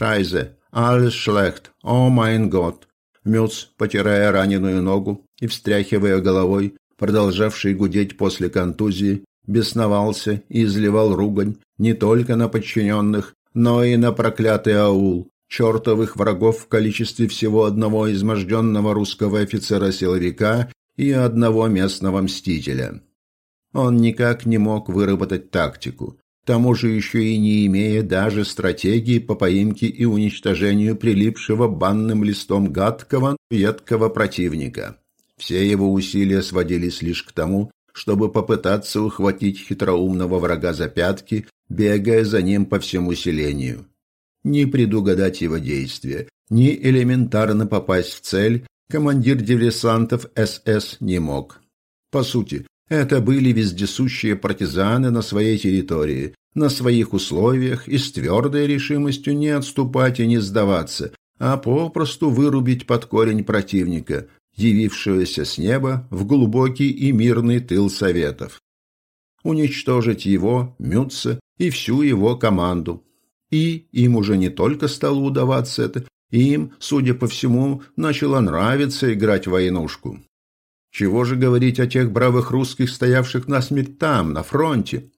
Шайзе, alles schlecht, о mein Gott. Мюц, потирая раненую ногу и встряхивая головой, продолжавший гудеть после контузии, бесновался и изливал ругань не только на подчиненных, но и на проклятый аул, чертовых врагов в количестве всего одного изможденного русского офицера-силовика и одного местного мстителя. Он никак не мог выработать тактику, тому же еще и не имея даже стратегии по поимке и уничтожению прилипшего банным листом гадкого, едкого противника. Все его усилия сводились лишь к тому, чтобы попытаться ухватить хитроумного врага за пятки, бегая за ним по всему селению. Ни предугадать его действия, ни элементарно попасть в цель командир диверсантов СС не мог. По сути, это были вездесущие партизаны на своей территории, на своих условиях и с твердой решимостью не отступать и не сдаваться, а попросту вырубить под корень противника, явившегося с неба в глубокий и мирный тыл Советов. Уничтожить его, Мютца и всю его команду. И им уже не только стало удаваться это, им, судя по всему, начало нравиться играть в войнушку. Чего же говорить о тех бравых русских, стоявших насмерть там, на фронте?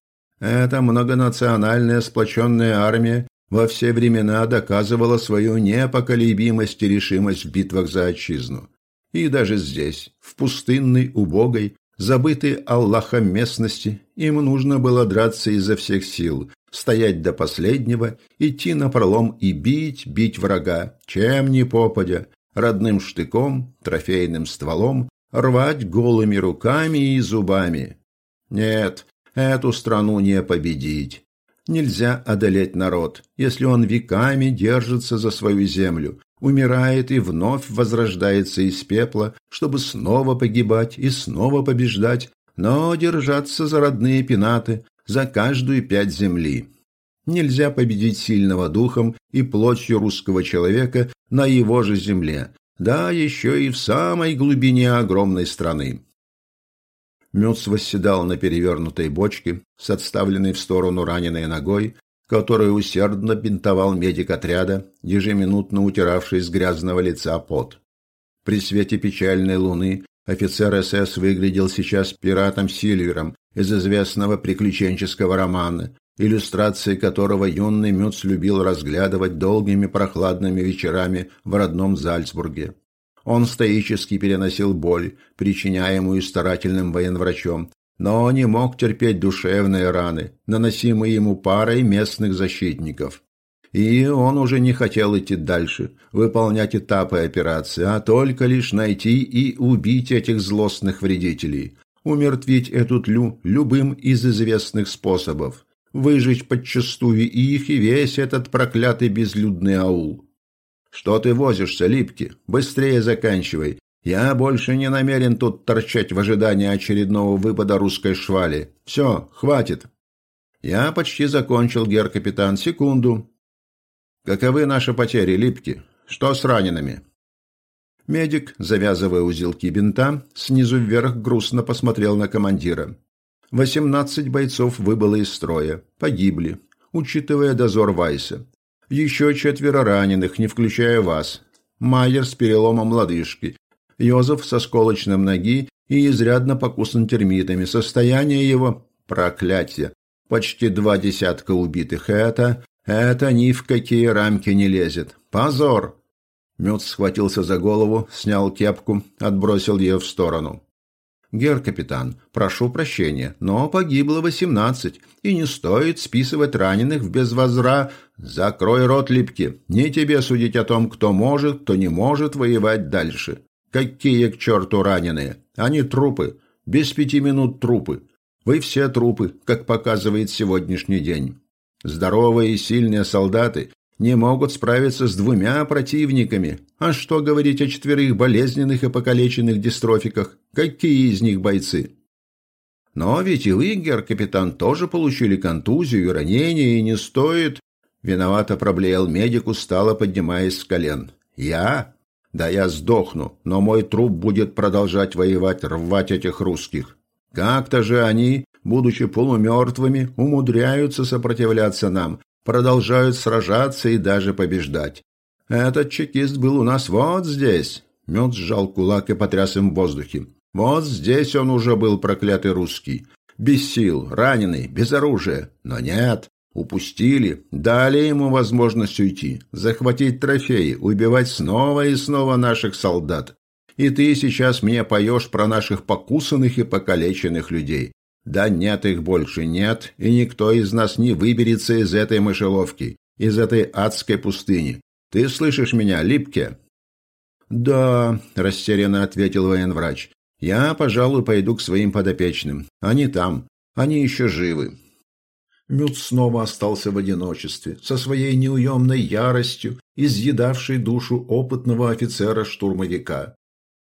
Эта многонациональная сплоченная армия во все времена доказывала свою непоколебимость и решимость в битвах за отчизну. И даже здесь, в пустынной, убогой, забытой Аллахом местности, им нужно было драться изо всех сил, стоять до последнего, идти напролом и бить, бить врага, чем ни попадя, родным штыком, трофейным стволом, рвать голыми руками и зубами. Нет, эту страну не победить. Нельзя одолеть народ, если он веками держится за свою землю, умирает и вновь возрождается из пепла, чтобы снова погибать и снова побеждать, но держаться за родные пенаты, за каждую пять земли. Нельзя победить сильного духом и плотью русского человека на его же земле, да еще и в самой глубине огромной страны. Мюц восседал на перевернутой бочке с отставленной в сторону раненой ногой, которую усердно бинтовал медик отряда, ежеминутно утиравший с грязного лица пот. При свете печальной луны офицер СС выглядел сейчас пиратом Сильвером из известного приключенческого романа, иллюстрации которого юный Мюц любил разглядывать долгими прохладными вечерами в родном Зальцбурге. Он стоически переносил боль, причиняемую старательным военврачом, но не мог терпеть душевные раны, наносимые ему парой местных защитников. И он уже не хотел идти дальше, выполнять этапы операции, а только лишь найти и убить этих злостных вредителей, умертвить эту тлю любым из известных способов, выжечь подчистую их и весь этот проклятый безлюдный аул. Что ты возишься, Липки? Быстрее заканчивай. Я больше не намерен тут торчать в ожидании очередного выпада русской швали. Все, хватит. Я почти закончил, гер-капитан. Секунду. Каковы наши потери, Липки? Что с ранеными? Медик, завязывая узелки бинта, снизу вверх грустно посмотрел на командира. Восемнадцать бойцов выбыло из строя, погибли, учитывая дозор Вайса. Еще четверо раненых, не включая вас. Майер с переломом лодыжки, Йозеф со сколочным ноги и изрядно покусан термитами. Состояние его – проклятие. Почти два десятка убитых. Это, это ни в какие рамки не лезет. Позор! Мед схватился за голову, снял кепку, отбросил ее в сторону. «Гер-капитан, прошу прощения, но погибло восемнадцать, и не стоит списывать раненых в безвозра... Закрой рот, Липки, не тебе судить о том, кто может, кто не может воевать дальше. Какие к черту раненые? Они трупы, без пяти минут трупы. Вы все трупы, как показывает сегодняшний день. Здоровые и сильные солдаты не могут справиться с двумя противниками. А что говорить о четверых болезненных и покалеченных дистрофиках? Какие из них бойцы? Но ведь и вы, гер-капитан, тоже получили контузию и ранение, и не стоит... Виновато проблеял медик, устало поднимаясь с колен. Я? Да я сдохну, но мой труп будет продолжать воевать, рвать этих русских. Как-то же они, будучи полумертвыми, умудряются сопротивляться нам, продолжают сражаться и даже побеждать. Этот чекист был у нас вот здесь. Мед сжал кулак и потряс им в воздухе. Вот здесь он уже был проклятый русский. Без сил, раненый, без оружия. Но нет, упустили, дали ему возможность уйти, захватить трофеи, убивать снова и снова наших солдат. И ты сейчас мне поешь про наших покусанных и покалеченных людей. Да нет их больше, нет, и никто из нас не выберется из этой мышеловки, из этой адской пустыни. Ты слышишь меня, Липке?» «Да», – растерянно ответил военврач. «Я, пожалуй, пойду к своим подопечным. Они там. Они еще живы». Мют снова остался в одиночестве, со своей неуемной яростью, изъедавшей душу опытного офицера-штурмовика.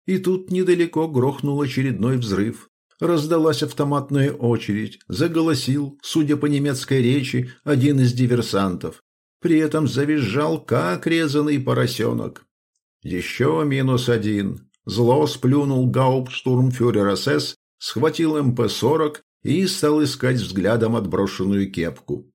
И тут недалеко грохнул очередной взрыв. Раздалась автоматная очередь, заголосил, судя по немецкой речи, один из диверсантов. При этом завизжал, как резанный поросенок. Еще минус один. Зло сплюнул гауптштурмфюрер СС, схватил МП-40 и стал искать взглядом отброшенную кепку.